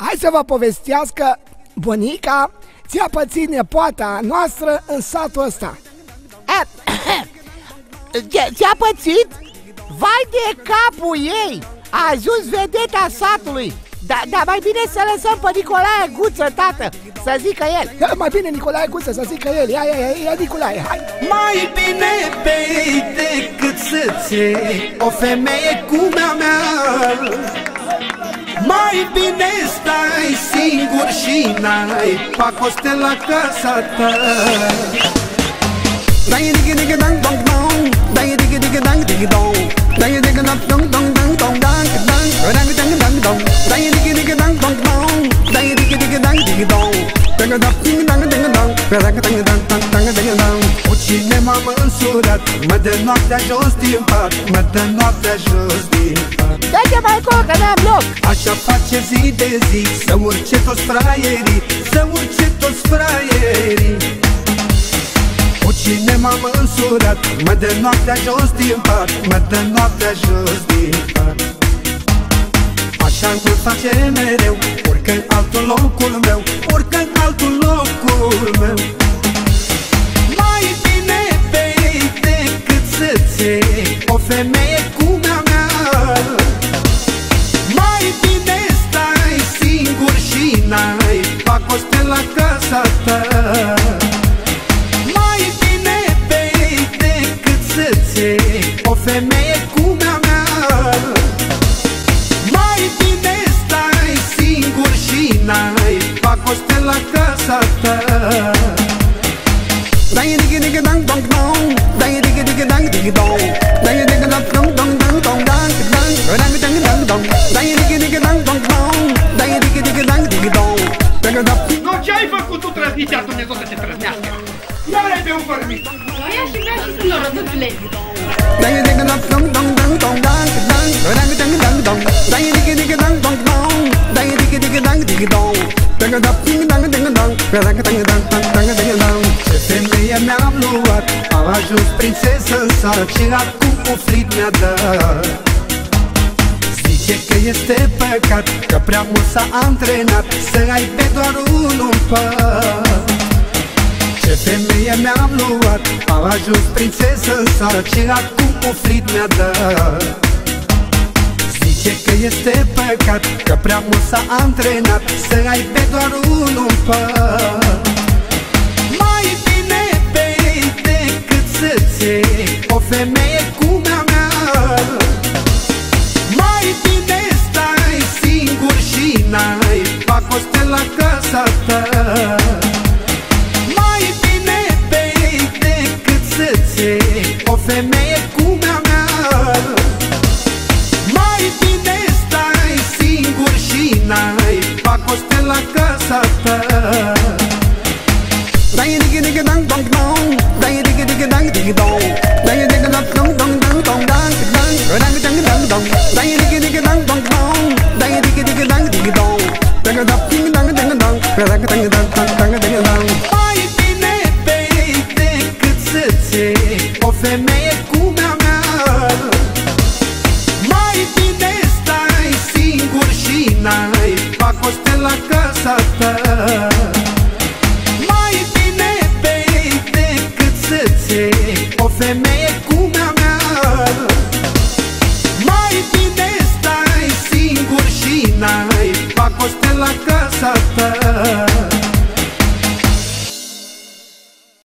Hai să vă povestească bunica ți-a pățit nepoata noastră în satul ăsta. Ți-a pățit? Vai de capul ei! A ajuns vedeta satului! Da, da, mai bine să lăsăm pe Nicolae Guță, tată, să zică el Ia, Mai bine Nicolae Guță să zică el, ia, ia, ia, ia Nicolae, hai Mai bine pe decât să-ți o femeie cu mea mea Mai bine stai singur și n-ai pacoste la casa ta. Dai, digi digi, dang, dong dong. Dai, digi digi, dang, digi, dong. Dai, digi dang dong dong dong dong, dang dang dang. Dang dang dong. Dai, digi digi, dang, dong dong. Dai, digi digi, dang, digi, dong. Dang dang ding dang, ding, dong. Dang dang dang dang. dang dang dang Cu cine m-am însurat Mă dă noaptea jos din pat Mă dă noaptea jos din pat. Dă-te mai încolo că n-am loc. Așa face zi de zi Să urce toți fraierii Să urce toți fraierii. Cu cine m-am însurat? Mă dă noaptea jos din pat Mă dă noaptea jos din pat. Așa îmi face mereu Urcă în altul locul meu Urcă în altul locul femeie cu mea mea. Mai bine stai singur și n-ai pacoste la casa ta. Mai bine bei decât să-ți iei o femeie cu mea mea. Mai bine stai singur și n-ai pacoste la casa ta Dai digga digga dang dong dong Dai digga digga dang digga dong Dai digga dang dong dong dong dong dang dang dang dang dang dong Dai digga digga dang dong dong Dai digga digga dang digga dong Dang dang Nu, ce ai făcut tu trăzniția Dumnezeu să te trăznească? Ia vrei pe un fărmit. Eu i-aș vrea și să nu rădătule. Dai digga dang dong dong dong dong dang dang dang dang dang dong Dai digga digga dang dong dong Dai digga digga dang digga dong Dang dang ding dang ding dong Dang dang dang dang dang dang Am ajuns prințesă în sat Și acum uflit mi-a dat. Zice că este păcat Că prea mult s-a antrenat Să ai pe doar unul pat. Ce femeie mi-am luat Am ajuns prințesă în sat Și acum uflit mi-a dat. Zice că este păcat Că prea mult s-a antrenat Să ai pe doar unul pat femeie cu mea mea. Mai bine stai singur și n-ai pacoste la casa ta. Mai bine bei decât să-ți iei o femeie cu mea mea. Mai bine stai singur și n-ai pacoste la casa ta. Dai digga digga dang dong dong Dai digga digga dang digga dong Dang dang dang dang dang dang dang Mai bine bei decât să-ți iei o femeie cu mea mea. Mai bine stai singur și n-ai pacoste la casa ta. Mai bine bei decât să-ți iei o femeie